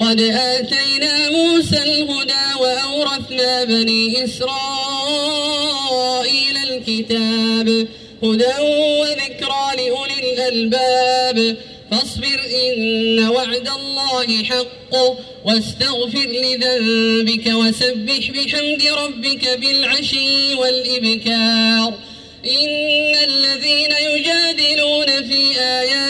ولقد آتينا موسى الهدى وأورثنا بني إسرائيل الكتاب هدى وذكرى لأولي الألباب. فاصبر إن وعد الله حق واستغفر لذنبك وسبح بحمد ربك بالعشي والإبكار. إن الذين يجادلون في آيات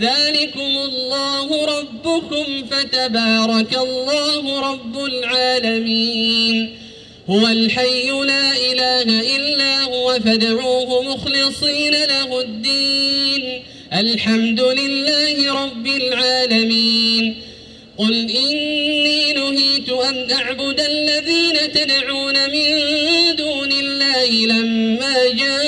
ذلكم الله ربكم فتبارك الله رب العالمين. هو الحي لا إله إلا هو فادعوه مخلصين له الدين. الحمد لله رب العالمين. قل إني نهيت أن أعبد الذين تدعون من دون الله لما جاءني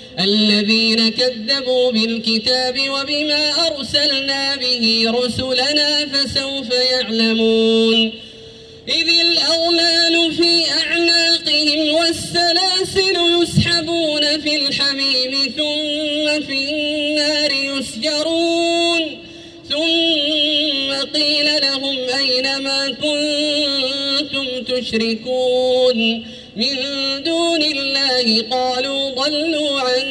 الذين كذبوا بالكتاب وبما أرسلنا به رسلنا فسوف يعلمون. إذ الأغلال في أعناقهم والسلاسل يسحبون في الحميم ثم في النار يسجرون. ثم قيل لهم أين ما كنتم تشركون؟ من دون الله قالوا ضلوا عنا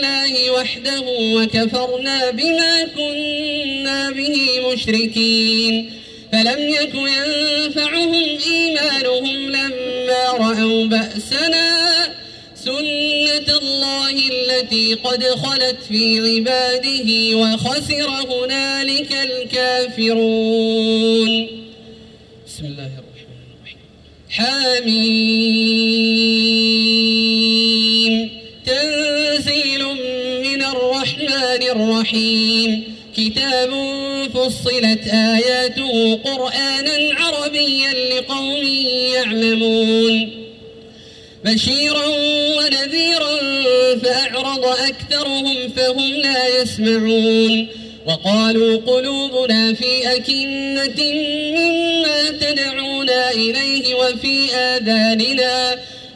وحده وكفرنا بما كنا به مشركين. فلم يك ينفعهم إيمانهم لما رأوا بأسنا سنة الله التي قد خلت في عباده وخسر هنالك الكافرون. بسم الله الرحمن الرحيم. حميم. الرحيم. كتاب فصلت آياته قرآنا عربيا لقوم يعلمون. بشيرا ونذيرا فأعرض أكثرهم فهم لا يسمعون. وقالوا قلوبنا في أكنة مما تدعونا إليه وفي آذاننا.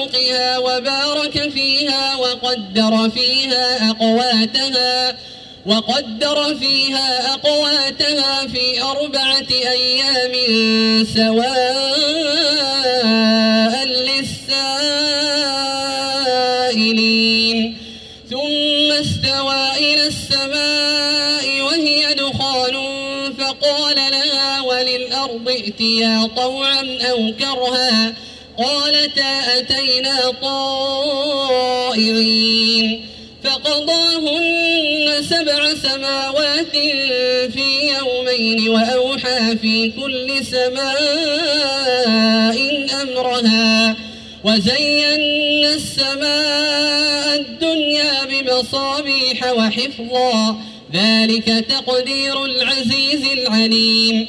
فوقها وبارك فيها وقدر فيها أقواتها وقدر فيها أقواتها في أربعة أيام سواء للسائلين. ثم استوى إلى السماء وهي دخان فقال لها وللأرض ائتيا طوعا أو كرها. قالتا أتينا طائعين فقضاهن سبع سماوات في يومين وأوحى في كل سماء أمرها وزينا السماء الدنيا بمصابيح وحفظا ذلك تقدير العزيز العليم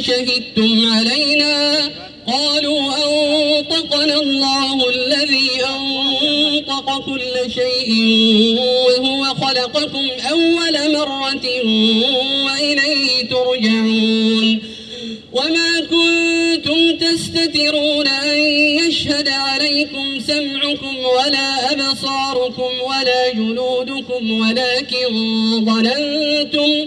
شهدتم علينا؟ قالوا أنطقنا الله الذي أنطق كل شيء وهو خلقكم أول مرة وإليه ترجعون. وما كنتم تستترون أن يشهد عليكم سمعكم ولا أبصاركم ولا جلودكم ولكن ظننتم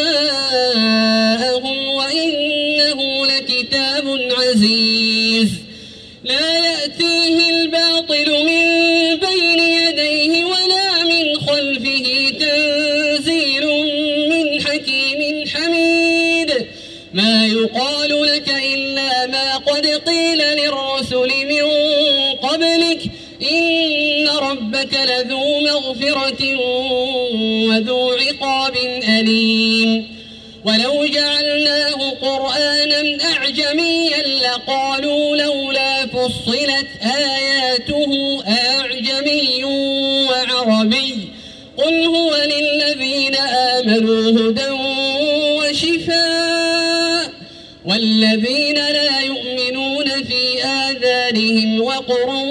ربك لذو مغفرة وذو عقاب أليم. ولو جعلناه قرآنا أعجميا لقالوا لولا فصلت آياته أعجمي وعربي. قل هو للذين آمنوا هدى وشفاء. والذين لا يؤمنون في آذانهم وقر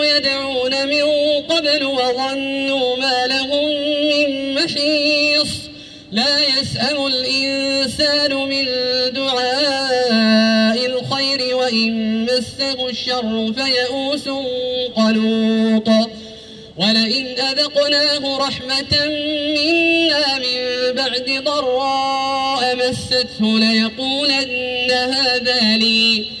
يدعون من قبل وظنوا ما لهم من محيص. لا يسأم الإنسان من دعاء الخير وإن مسه الشر فيئوس قنوط ولئن أذقناه رحمة منا من بعد ضراء مسته ليقولن هذا لي.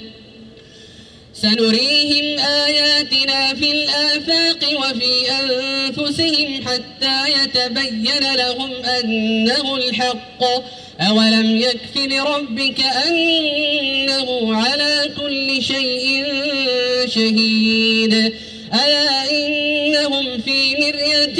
سنريهم آياتنا في الآفاق وفي أنفسهم حتى يتبين لهم أنه الحق. أولم يكف لربك أنه على كل شيء شهيد. ألا إنهم في مرية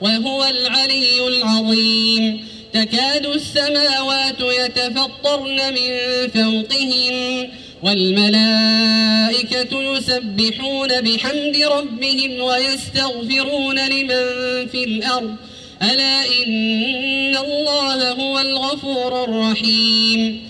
وهو العلي العظيم. تكاد السماوات يتفطرن من فوقهن والملائكة يسبحون بحمد ربهم ويستغفرون لمن في الأرض. ألا إن الله هو الغفور الرحيم.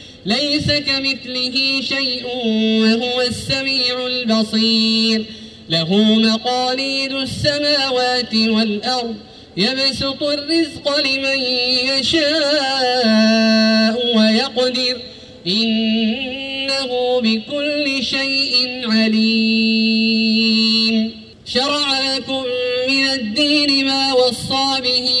ليس كمثله شيء وهو السميع البصير. له مقاليد السماوات والأرض يبسط الرزق لمن يشاء ويقدر. إنه بكل شيء عليم. شرع لكم من الدين ما وصى به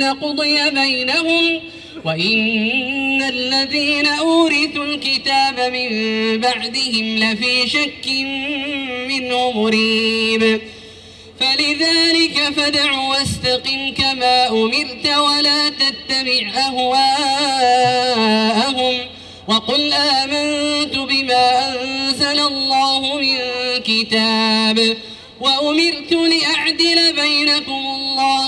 لقضي بينهم وإن الذين أورثوا الكتاب من بعدهم لفي شك منه مريب فلذلك فدع واستقم كما أمرت ولا تتبع أهواءهم وقل آمنت بما أنزل الله من كتاب وأمرت لأعدل بينكم